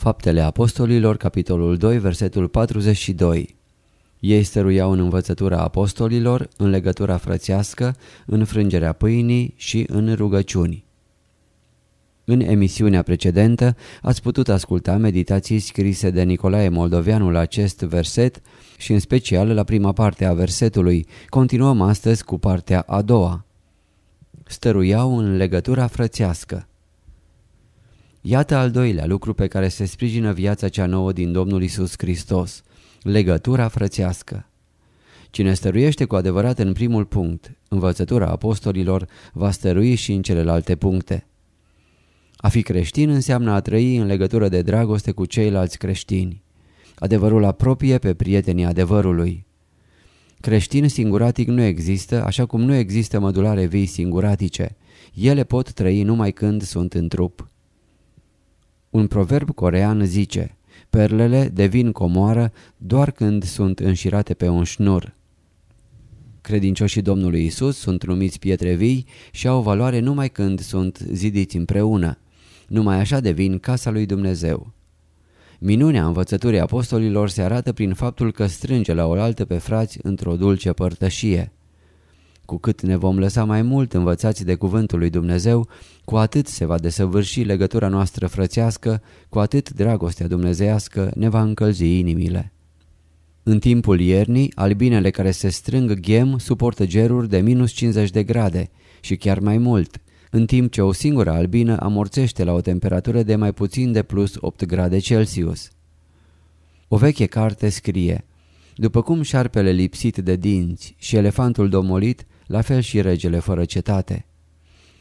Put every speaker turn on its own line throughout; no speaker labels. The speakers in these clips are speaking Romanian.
Faptele Apostolilor, capitolul 2, versetul 42 Ei stăruiau în învățătura apostolilor, în legătura frățească, în frângerea pâinii și în rugăciuni. În emisiunea precedentă ați putut asculta meditații scrise de Nicolae Moldoveanu la acest verset și în special la prima parte a versetului. Continuăm astăzi cu partea a doua. Stăruiau în legătura frățească. Iată al doilea lucru pe care se sprijină viața cea nouă din Domnul Isus Hristos, legătura frățească. Cine stăruiește cu adevărat în primul punct, învățătura apostolilor, va stărui și în celelalte puncte. A fi creștin înseamnă a trăi în legătură de dragoste cu ceilalți creștini. Adevărul apropie pe prietenii adevărului. Creștin singuratic nu există, așa cum nu există mădulare vii singuratice. Ele pot trăi numai când sunt în trup. Un proverb corean zice, perlele devin comoară doar când sunt înșirate pe un șnur. Credincioșii Domnului Isus sunt numiți pietre vii și au valoare numai când sunt zidiți împreună. Numai așa devin casa lui Dumnezeu. Minunea învățăturii apostolilor se arată prin faptul că strânge la oaltă pe frați într-o dulce părtășie. Cu cât ne vom lăsa mai mult învățați de cuvântul lui Dumnezeu, cu atât se va desăvârși legătura noastră frățească, cu atât dragostea dumnezeiască ne va încălzi inimile. În timpul iernii, albinele care se strâng ghem suportă geruri de minus 50 de grade și chiar mai mult, în timp ce o singură albină amorțește la o temperatură de mai puțin de plus 8 grade Celsius. O veche carte scrie După cum șarpele lipsit de dinți și elefantul domolit, la fel și regele fără cetate.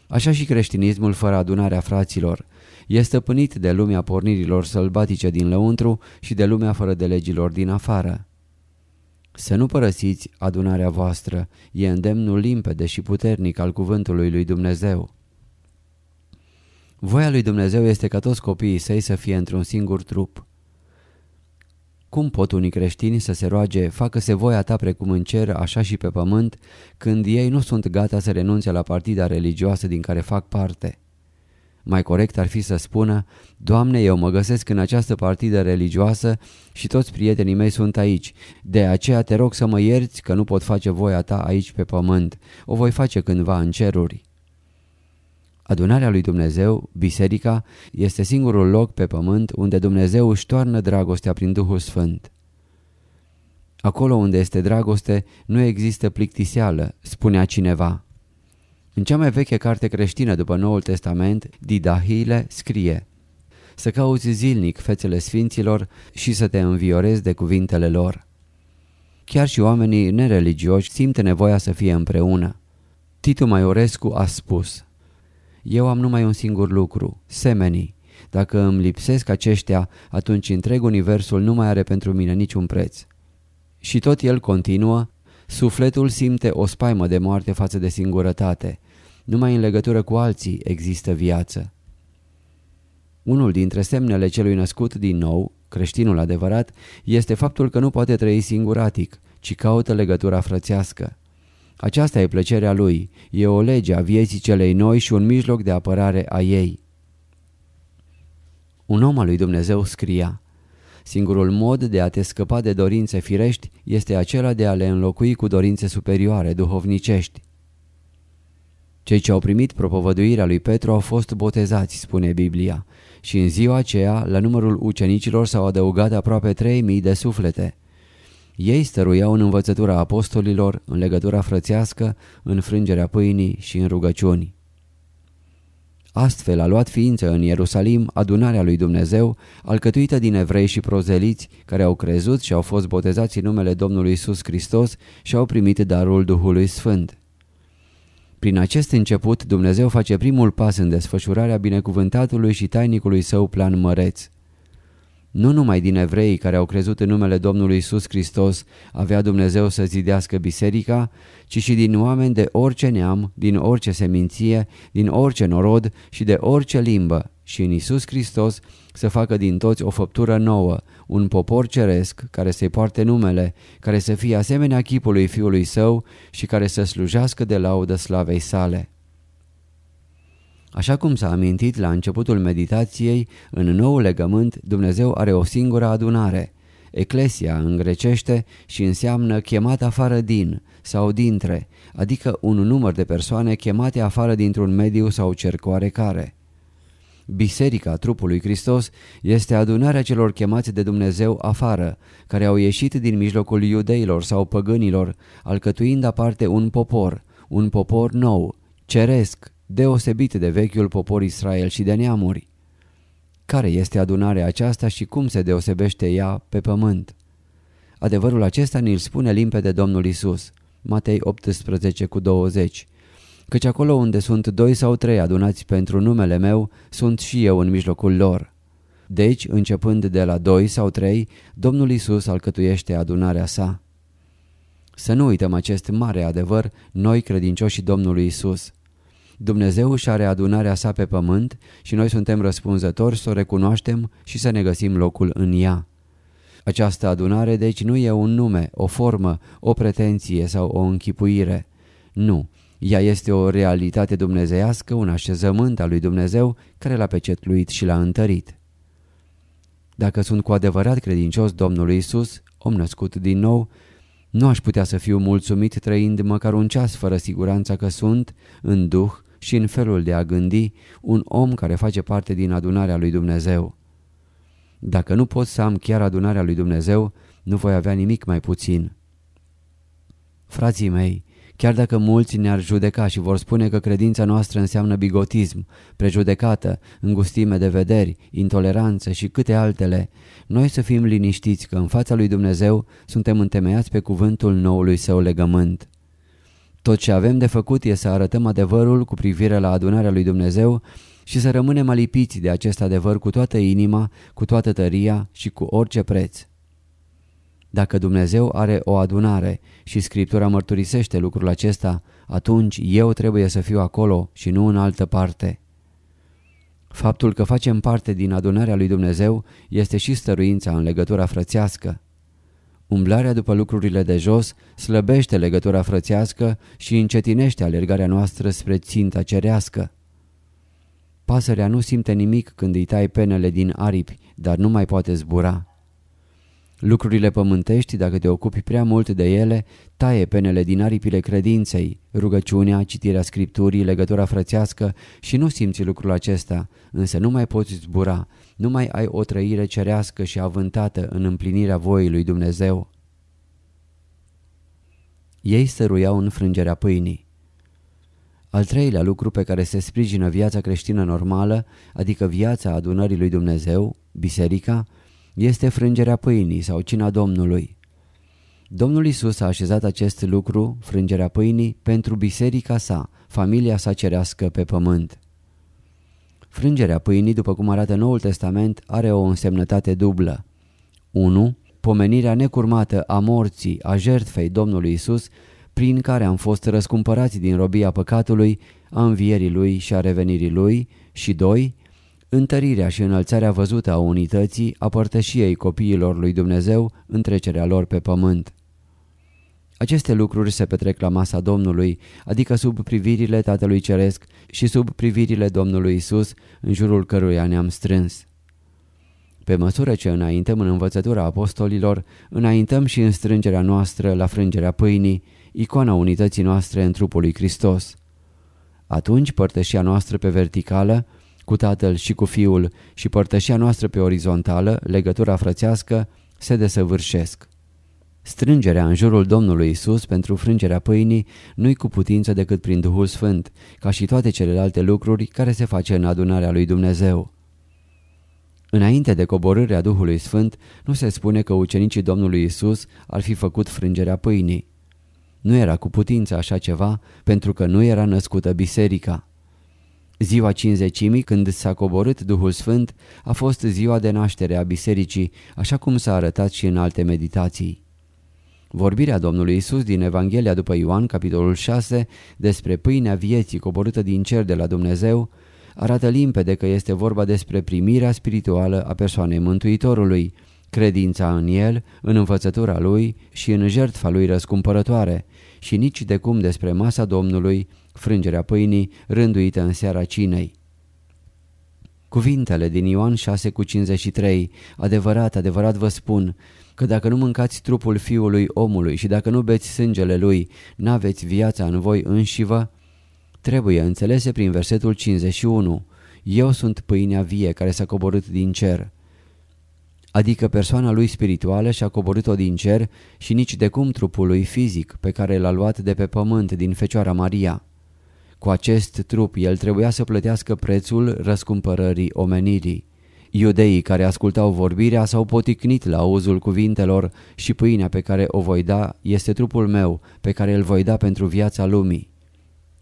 Așa și creștinismul fără adunarea fraților este stăpânit de lumea pornirilor sălbatice din lăuntru și de lumea fără de legilor din afară. Să nu părăsiți adunarea voastră, e îndemnul limpede și puternic al cuvântului lui Dumnezeu. Voia lui Dumnezeu este ca toți copiii săi să fie într-un singur trup. Cum pot unii creștini să se roage, facă-se voia ta precum în cer, așa și pe pământ, când ei nu sunt gata să renunțe la partida religioasă din care fac parte? Mai corect ar fi să spună, Doamne, eu mă găsesc în această partidă religioasă și toți prietenii mei sunt aici, de aceea te rog să mă ierți că nu pot face voia ta aici pe pământ, o voi face cândva în ceruri. Adunarea lui Dumnezeu, biserica, este singurul loc pe pământ unde Dumnezeu își toarnă dragostea prin Duhul Sfânt. Acolo unde este dragoste nu există plictiseală, spunea cineva. În cea mai veche carte creștină după Noul Testament, Didahile, scrie Să cauți zilnic fețele sfinților și să te înviorezi de cuvintele lor. Chiar și oamenii nereligioși simte nevoia să fie împreună. Titu Maiorescu a spus Eu am numai un singur lucru, semenii. Dacă îmi lipsesc aceștia, atunci întreg universul nu mai are pentru mine niciun preț. Și tot el continuă, sufletul simte o spaimă de moarte față de singurătate. Numai în legătură cu alții există viață. Unul dintre semnele celui născut din nou, creștinul adevărat, este faptul că nu poate trăi singuratic, ci caută legătura frățească. Aceasta e plăcerea lui, e o lege a vieții celei noi și un mijloc de apărare a ei. Un om al lui Dumnezeu scria, Singurul mod de a te scăpa de dorințe firești este acela de a le înlocui cu dorințe superioare, duhovnicești. Cei ce au primit propovăduirea lui Petru au fost botezați, spune Biblia, și în ziua aceea, la numărul ucenicilor s-au adăugat aproape 3000 de suflete. Ei stăruiau în învățătura apostolilor, în legătura frățească, în frângerea pâinii și în rugăciuni. Astfel a luat ființă în Ierusalim adunarea lui Dumnezeu, alcătuită din evrei și prozeliți, care au crezut și au fost botezați în numele Domnului Isus Hristos și au primit darul Duhului Sfânt. Prin acest început, Dumnezeu face primul pas în desfășurarea binecuvântatului și tainicului său plan măreț. Nu numai din evrei care au crezut în numele Domnului Isus Hristos avea Dumnezeu să zidească biserica, ci și din oameni de orice neam, din orice seminție, din orice norod și de orice limbă și în Isus Hristos să facă din toți o făptură nouă, un popor ceresc care să-i poarte numele, care să fie asemenea chipului Fiului Său și care să slujească de laudă slavei sale. Așa cum s-a amintit la începutul meditației, în nou legământ Dumnezeu are o singură adunare. Eclesia în grecește și înseamnă chemat afară din sau dintre, adică un număr de persoane chemate afară dintr-un mediu sau cerc oarecare. Biserica trupului Hristos este adunarea celor chemați de Dumnezeu afară, care au ieșit din mijlocul iudeilor sau păgânilor, alcătuind aparte un popor, un popor nou, ceresc, deosebit de vechiul popor Israel și de neamuri. Care este adunarea aceasta și cum se deosebește ea pe pământ? Adevărul acesta ni-l spune limpede Domnul Isus, Matei 18 cu 20, căci acolo unde sunt doi sau trei adunați pentru numele meu, sunt și eu în mijlocul lor. Deci, începând de la doi sau trei, Domnul Isus alcătuiește adunarea sa. Să nu uităm acest mare adevăr, noi credincioși Domnului Isus. Dumnezeu și are adunarea sa pe pământ și noi suntem răspunzători să o recunoaștem și să ne găsim locul în ea. Această adunare deci nu e un nume, o formă, o pretenție sau o închipuire. Nu, ea este o realitate dumnezeiască, un așezământ al lui Dumnezeu care l-a pecetluit și l-a întărit. Dacă sunt cu adevărat credincios Domnului Isus, om născut din nou, nu aș putea să fiu mulțumit trăind măcar un ceas fără siguranța că sunt, în duh și în felul de a gândi, un om care face parte din adunarea lui Dumnezeu. Dacă nu pot să am chiar adunarea lui Dumnezeu, nu voi avea nimic mai puțin. Frații mei, Chiar dacă mulți ne-ar judeca și vor spune că credința noastră înseamnă bigotism, prejudecată, îngustime de vederi, intoleranță și câte altele, noi să fim liniștiți că în fața lui Dumnezeu suntem întemeiați pe cuvântul noului său legământ. Tot ce avem de făcut e să arătăm adevărul cu privire la adunarea lui Dumnezeu și să rămânem alipiți de acest adevăr cu toată inima, cu toată tăria și cu orice preț. Dacă Dumnezeu are o adunare și Scriptura mărturisește lucrul acesta, atunci eu trebuie să fiu acolo și nu în altă parte. Faptul că facem parte din adunarea lui Dumnezeu este și stăruința în legătura frățească. Umblarea după lucrurile de jos slăbește legătura frățească și încetinește alergarea noastră spre ținta cerească. Pasărea nu simte nimic când îi tai penele din aripi, dar nu mai poate zbura. Lucrurile pământești, dacă te ocupi prea mult de ele, taie penele din aripile credinței, rugăciunea, citirea scripturii, legătura frățească și nu simți lucrul acesta, însă nu mai poți zbura, nu mai ai o trăire cerească și avântată în împlinirea voii lui Dumnezeu. Ei stăruiau în frângerea pâinii. Al treilea lucru pe care se sprijină viața creștină normală, adică viața adunării lui Dumnezeu, biserica, este frângerea pâinii sau cina Domnului. Domnul Isus a așezat acest lucru, frângerea pâinii, pentru biserica sa, familia sa cerească pe pământ. Frângerea pâinii, după cum arată Noul Testament, are o însemnătate dublă. 1. Pomenirea necurmată a morții, a jertfei Domnului Isus, prin care am fost răscumpărați din robia păcatului, a învierii Lui și a revenirii Lui și 2 întărirea și înălțarea văzută a unității, a părtășiei copiilor lui Dumnezeu, întrecerea lor pe pământ. Aceste lucruri se petrec la masa Domnului, adică sub privirile Tatălui Ceresc și sub privirile Domnului Isus, în jurul căruia ne-am strâns. Pe măsură ce înaintăm în învățătura apostolilor, înaintăm și în strângerea noastră la frângerea pâinii, icoana unității noastre în trupul lui Hristos. Atunci părtășia noastră pe verticală, cu Tatăl și cu Fiul și părtășia noastră pe orizontală, legătura frățească, se desăvârșesc. Strângerea în jurul Domnului Isus pentru frângerea pâinii nu-i cu putință decât prin Duhul Sfânt, ca și toate celelalte lucruri care se face în adunarea lui Dumnezeu. Înainte de coborârea Duhului Sfânt, nu se spune că ucenicii Domnului Isus ar fi făcut frângerea pâinii. Nu era cu putință așa ceva, pentru că nu era născută biserica. Ziua cinzecimii, când s-a coborât Duhul Sfânt, a fost ziua de naștere a bisericii, așa cum s-a arătat și în alte meditații. Vorbirea Domnului Isus din Evanghelia după Ioan, capitolul 6, despre pâinea vieții coborâtă din cer de la Dumnezeu, arată limpede că este vorba despre primirea spirituală a persoanei Mântuitorului, credința în el, în învățătura lui și în jertfa lui răscumpărătoare și nici de cum despre masa Domnului, frângerea pâinii, rânduită în seara cinei. Cuvintele din Ioan 6 cu 53, adevărat, adevărat vă spun, că dacă nu mâncați trupul fiului omului și dacă nu beți sângele lui, n-aveți viața în voi înșivă, trebuie înțelese prin versetul 51. Eu sunt pâinea vie care s-a coborât din cer. Adică persoana lui spirituală și-a coborât-o din cer și nici de cum trupul lui fizic pe care l-a luat de pe pământ din Fecioara Maria. Cu acest trup el trebuia să plătească prețul răscumpărării omenirii. Iudeii care ascultau vorbirea s-au poticnit la auzul cuvintelor și pâinea pe care o voi da este trupul meu pe care îl voi da pentru viața lumii.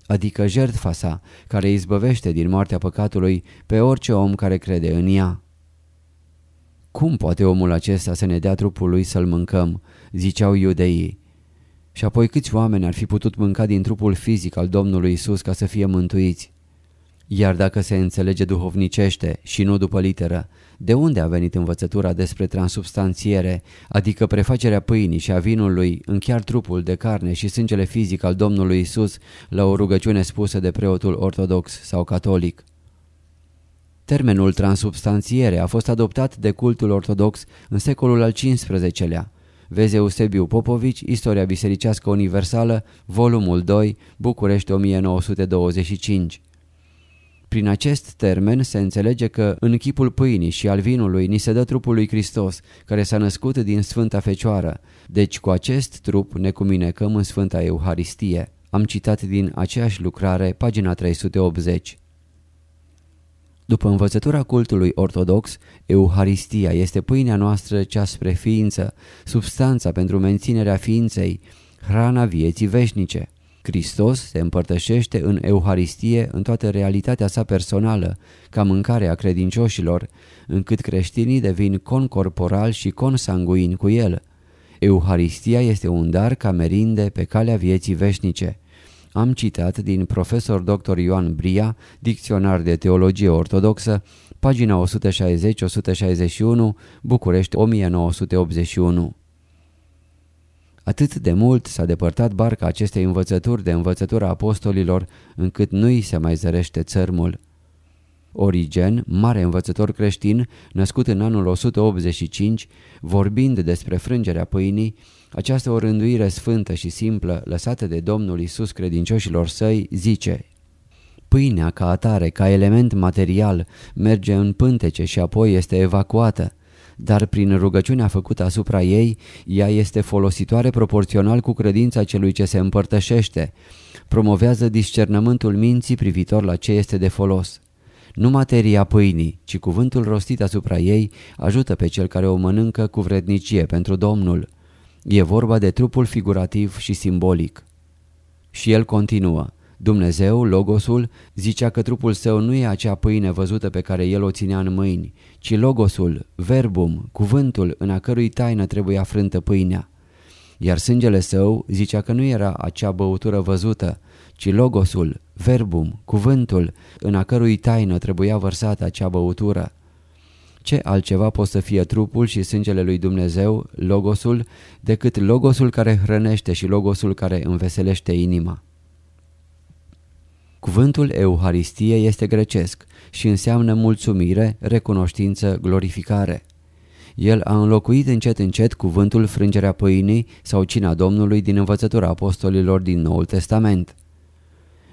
Adică jertfa sa care izbăvește din moartea păcatului pe orice om care crede în ea. Cum poate omul acesta să ne dea trupul lui să-l mâncăm? ziceau iudeii. Și apoi câți oameni ar fi putut mânca din trupul fizic al Domnului Isus ca să fie mântuiți? Iar dacă se înțelege duhovnicește și nu după literă, de unde a venit învățătura despre transubstanțiere, adică prefacerea pâinii și a vinului în chiar trupul de carne și sângele fizic al Domnului Isus la o rugăciune spusă de preotul ortodox sau catolic? Termenul transubstanțiere a fost adoptat de cultul ortodox în secolul al XV-lea. Vezi Eusebiu Popovici, Istoria Bisericească Universală, volumul 2, București 1925. Prin acest termen se înțelege că în chipul pâinii și al vinului ni se dă trupul lui Hristos, care s-a născut din Sfânta Fecioară. Deci cu acest trup ne cuminecăm în Sfânta Euharistie. Am citat din aceeași lucrare, pagina 380. După învățătura cultului ortodox, Euharistia este pâinea noastră cea spre ființă, substanța pentru menținerea ființei, hrana vieții veșnice. Hristos se împărtășește în Euharistie în toată realitatea sa personală, ca mâncare a credincioșilor, încât creștinii devin concorporal și consanguini cu el. Euharistia este un dar ca merinde pe calea vieții veșnice. Am citat din profesor dr. Ioan Bria, dicționar de teologie ortodoxă, pagina 160-161, București 1981. Atât de mult s-a depărtat barca acestei învățături de învățătura apostolilor, încât nu-i se mai zărește țărmul. Origen, mare învățător creștin, născut în anul 185, vorbind despre frângerea pâinii, această orânduire sfântă și simplă lăsată de Domnul Isus credincioșilor săi, zice Pâinea ca atare, ca element material, merge în pântece și apoi este evacuată dar prin rugăciunea făcută asupra ei, ea este folositoare proporțional cu credința celui ce se împărtășește. Promovează discernământul minții privitor la ce este de folos. Nu materia pâinii, ci cuvântul rostit asupra ei ajută pe cel care o mănâncă cu vrednicie pentru Domnul. E vorba de trupul figurativ și simbolic. Și el continuă. Dumnezeu, Logosul, zicea că trupul său nu e acea pâine văzută pe care el o ținea în mâini, ci Logosul, Verbum, cuvântul în a cărui taină trebuia frântă pâinea. Iar sângele său zicea că nu era acea băutură văzută, ci Logosul, Verbum, cuvântul în a cărui taină trebuia vărsată acea băutură. Ce altceva pot să fie trupul și sângele lui Dumnezeu, Logosul, decât Logosul care hrănește și Logosul care înveselește inima? Cuvântul Euharistie este grecesc și înseamnă mulțumire, recunoștință, glorificare. El a înlocuit încet încet cuvântul frângerea pâinii sau cina Domnului din învățătura apostolilor din Noul Testament.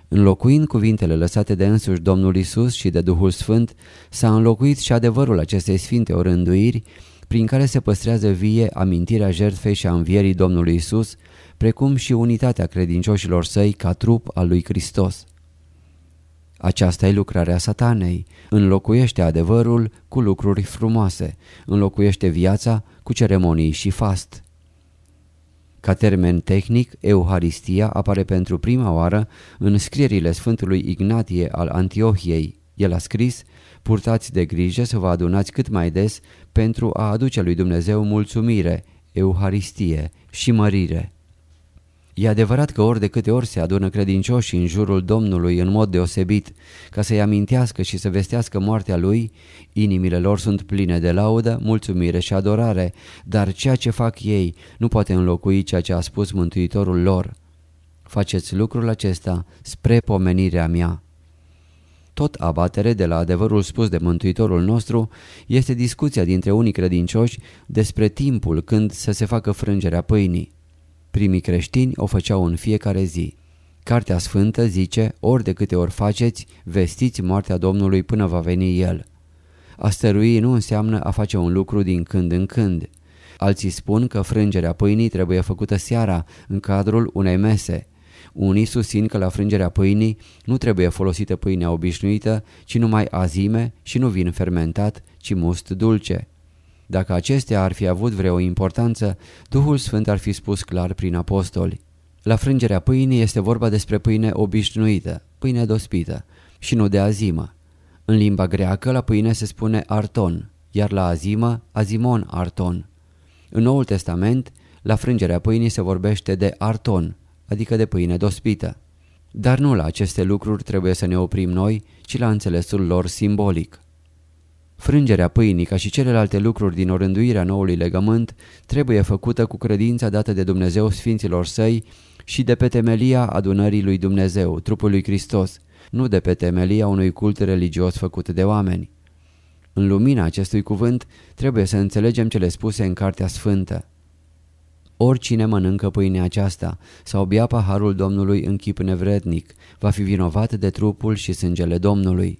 Înlocuind cuvintele lăsate de însuși Domnul Isus și de Duhul Sfânt, s-a înlocuit și adevărul acestei sfinte orânduiri, prin care se păstrează vie amintirea jertfei și a învierii Domnului Isus, precum și unitatea credincioșilor săi ca trup al lui Hristos. Aceasta e lucrarea satanei, înlocuiește adevărul cu lucruri frumoase, înlocuiește viața cu ceremonii și fast. Ca termen tehnic, Euharistia apare pentru prima oară în scrierile Sfântului Ignatie al Antiohiei. El a scris, purtați de grijă să vă adunați cât mai des pentru a aduce lui Dumnezeu mulțumire, Euharistie și mărire. E adevărat că ori de câte ori se adună credincioși în jurul Domnului în mod deosebit, ca să-i amintească și să vestească moartea Lui, inimile lor sunt pline de laudă, mulțumire și adorare, dar ceea ce fac ei nu poate înlocui ceea ce a spus Mântuitorul lor. Faceți lucrul acesta spre pomenirea mea. Tot abatere de la adevărul spus de Mântuitorul nostru este discuția dintre unii credincioși despre timpul când să se facă frângerea pâinii. Primii creștini o făceau în fiecare zi. Cartea Sfântă zice, ori de câte ori faceți, vestiți moartea Domnului până va veni El. A stărui nu înseamnă a face un lucru din când în când. Alții spun că frângerea pâinii trebuie făcută seara, în cadrul unei mese. Unii susțin că la frângerea pâinii nu trebuie folosită pâinea obișnuită, ci numai azime și nu vin fermentat, ci must dulce. Dacă acestea ar fi avut vreo importanță, Duhul Sfânt ar fi spus clar prin apostoli. La frângerea pâinii este vorba despre pâine obișnuită, pâine dospită și nu de azimă. În limba greacă la pâine se spune arton, iar la azimă azimon arton. În Noul Testament, la frângerea pâinii se vorbește de arton, adică de pâine dospită. Dar nu la aceste lucruri trebuie să ne oprim noi, ci la înțelesul lor simbolic. Frângerea pâinii ca și celelalte lucruri din orânduirea noului legământ trebuie făcută cu credința dată de Dumnezeu Sfinților Săi și de pe temelia adunării lui Dumnezeu, trupul lui Hristos, nu de pe temelia unui cult religios făcut de oameni. În lumina acestui cuvânt trebuie să înțelegem cele spuse în Cartea Sfântă. Oricine mănâncă pâinea aceasta sau bea paharul Domnului în chip nevrednic va fi vinovat de trupul și sângele Domnului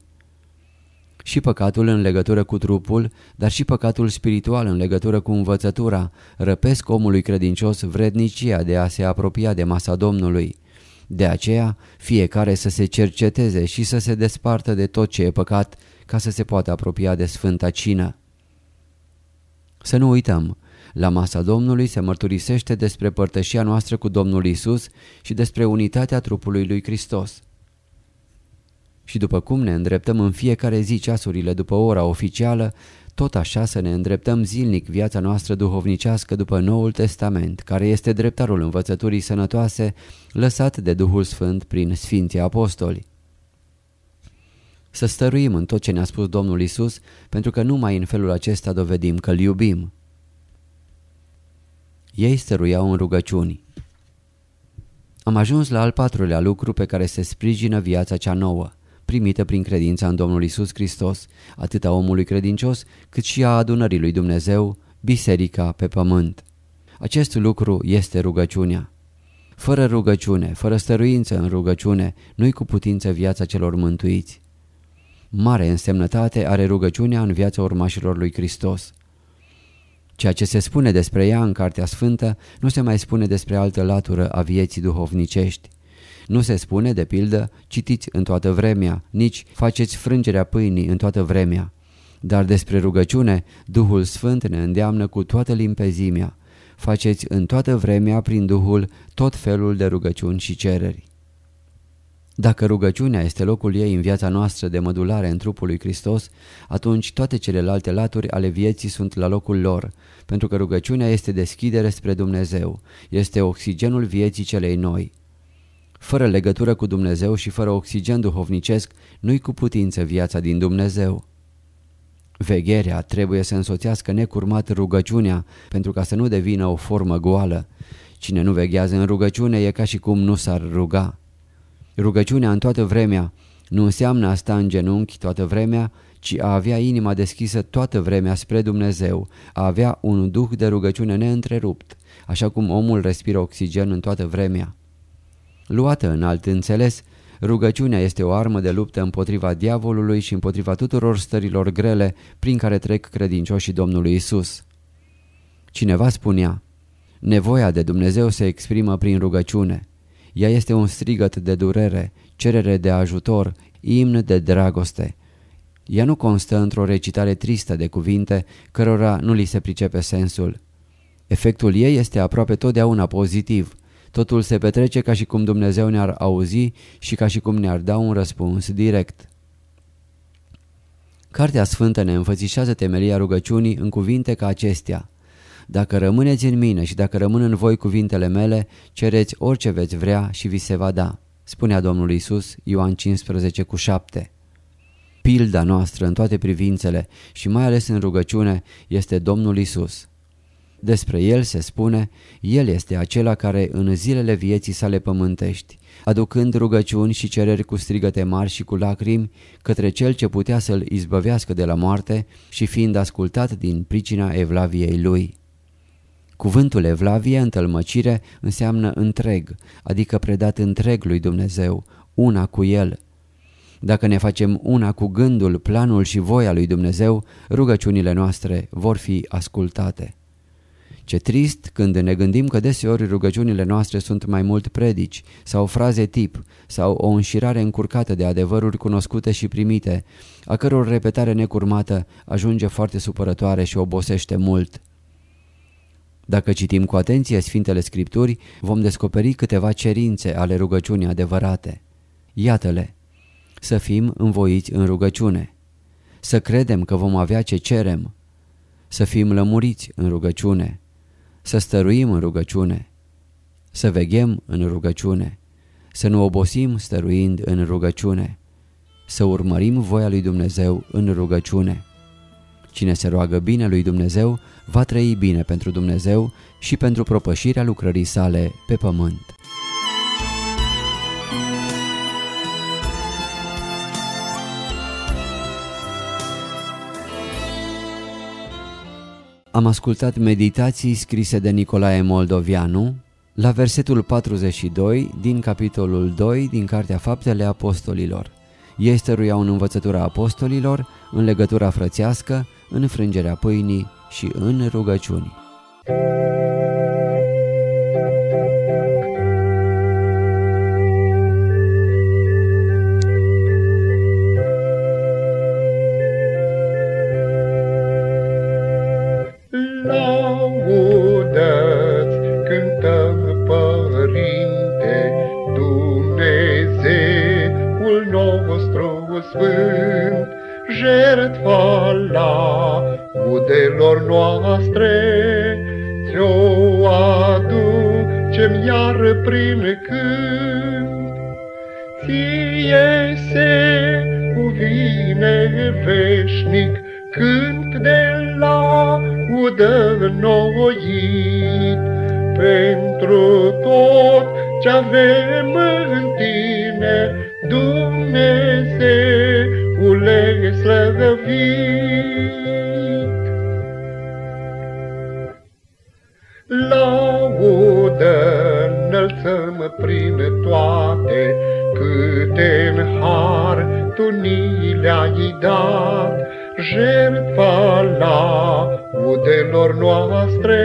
și păcatul în legătură cu trupul, dar și păcatul spiritual în legătură cu învățătura, răpesc omului credincios vrednicia de a se apropia de masa Domnului. De aceea, fiecare să se cerceteze și să se despartă de tot ce e păcat, ca să se poată apropia de Sfânta Cină. Să nu uităm, la masa Domnului se mărturisește despre părtășia noastră cu Domnul Isus și despre unitatea trupului lui Hristos. Și după cum ne îndreptăm în fiecare zi ceasurile după ora oficială, tot așa să ne îndreptăm zilnic viața noastră duhovnicească după Noul Testament, care este dreptarul învățăturii sănătoase lăsat de Duhul Sfânt prin Sfinții Apostoli. Să stăruim în tot ce ne-a spus Domnul Isus, pentru că numai în felul acesta dovedim că îl iubim. Ei stăruiau în rugăciuni. Am ajuns la al patrulea lucru pe care se sprijină viața cea nouă primită prin credința în Domnul Isus Hristos, atât a omului credincios, cât și a adunării lui Dumnezeu, biserica pe pământ. Acest lucru este rugăciunea. Fără rugăciune, fără stăruință în rugăciune, nu-i cu putință viața celor mântuiți. Mare însemnătate are rugăciunea în viața urmașilor lui Hristos. Ceea ce se spune despre ea în Cartea Sfântă nu se mai spune despre altă latură a vieții duhovnicești. Nu se spune, de pildă, citiți în toată vremea, nici faceți frângerea pâinii în toată vremea. Dar despre rugăciune, Duhul Sfânt ne îndeamnă cu toată limpezimea. Faceți în toată vremea prin Duhul tot felul de rugăciuni și cereri. Dacă rugăciunea este locul ei în viața noastră de mădulare în trupul lui Hristos, atunci toate celelalte laturi ale vieții sunt la locul lor, pentru că rugăciunea este deschidere spre Dumnezeu, este oxigenul vieții celei noi. Fără legătură cu Dumnezeu și fără oxigen duhovnicesc, nu-i cu putință viața din Dumnezeu. Vegherea trebuie să însoțească necurmat rugăciunea pentru ca să nu devină o formă goală. Cine nu veghează în rugăciune e ca și cum nu s-ar ruga. Rugăciunea în toată vremea nu înseamnă a sta în genunchi toată vremea, ci a avea inima deschisă toată vremea spre Dumnezeu, a avea un duh de rugăciune neîntrerupt, așa cum omul respiră oxigen în toată vremea. Luată în alt înțeles, Rugăciunea este o armă de luptă împotriva diavolului și împotriva tuturor stărilor grele prin care trec credincioșii Domnului Isus. Cineva spunea, nevoia de Dumnezeu se exprimă prin rugăciune. Ea este un strigăt de durere, cerere de ajutor, imn de dragoste. Ea nu constă într-o recitare tristă de cuvinte cărora nu li se pricepe sensul. Efectul ei este aproape totdeauna pozitiv. Totul se petrece ca și cum Dumnezeu ne-ar auzi și ca și cum ne-ar da un răspuns direct. Cartea Sfântă ne înfățișează temelia rugăciunii în cuvinte ca acestea. Dacă rămâneți în mine și dacă rămân în voi cuvintele mele, cereți orice veți vrea și vi se va da, spunea Domnul Isus, Ioan 15 cu 7. Pilda noastră în toate privințele și mai ales în rugăciune este Domnul Isus. Despre El se spune, El este acela care în zilele vieții sale pământești, aducând rugăciuni și cereri cu strigăte mari și cu lacrimi către Cel ce putea să-L izbăvească de la moarte și fiind ascultat din pricina evlaviei Lui. Cuvântul evlavie, întâlmăcire, înseamnă întreg, adică predat întreg lui Dumnezeu, una cu El. Dacă ne facem una cu gândul, planul și voia lui Dumnezeu, rugăciunile noastre vor fi ascultate. Ce trist când ne gândim că deseori rugăciunile noastre sunt mai mult predici sau fraze tip sau o înșirare încurcată de adevăruri cunoscute și primite, a căror repetare necurmată ajunge foarte supărătoare și obosește mult. Dacă citim cu atenție Sfintele Scripturi, vom descoperi câteva cerințe ale rugăciunii adevărate. Iată-le! Să fim învoiți în rugăciune, să credem că vom avea ce cerem, să fim lămuriți în rugăciune, să stăruim în rugăciune, să veghem în rugăciune, să nu obosim stăruind în rugăciune, să urmărim voia lui Dumnezeu în rugăciune. Cine se roagă bine lui Dumnezeu va trăi bine pentru Dumnezeu și pentru propășirea lucrării sale pe pământ. Am ascultat meditații scrise de Nicolae Moldovianu la versetul 42 din capitolul 2 din Cartea Faptele Apostolilor. Ei stăruiau în învățătura apostolilor, în legătura frățească, în frângerea pâinii și în rugăciuni.
Rudelor noastre, ți-o aducem iar prin cânt. Ție se cuvine veșnic cânt de laudă noit, pentru tot ce avem în slăvit. Laudă înălțăm prin toate, câte în har tu ni le-ai dat, jertfa laudelor noastre,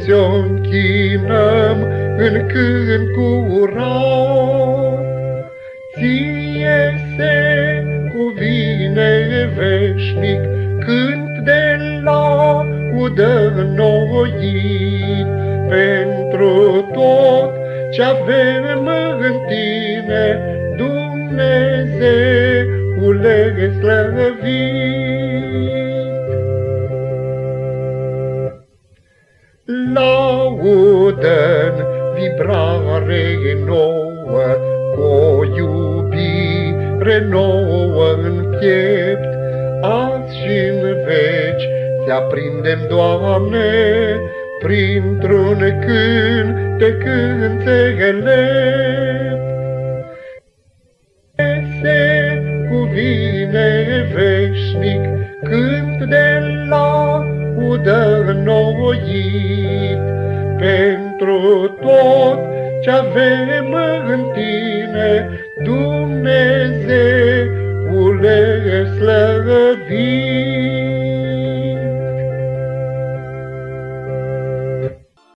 ți-o închinăm în cânt curat. Ție se cuvine veșnic cânt de laudă noit pentru tot ce avem în tine, Dumnezeule slăvit. Laudă vibrare nouă, cu o iubire nouă în piept, azi și în veci, te aprindem, Doamne, printr-un cânt de înțelept. Se cuvine veșnic cânt de laudă noit, pentru tot ce avem în tine, Dumnezeule slăvit.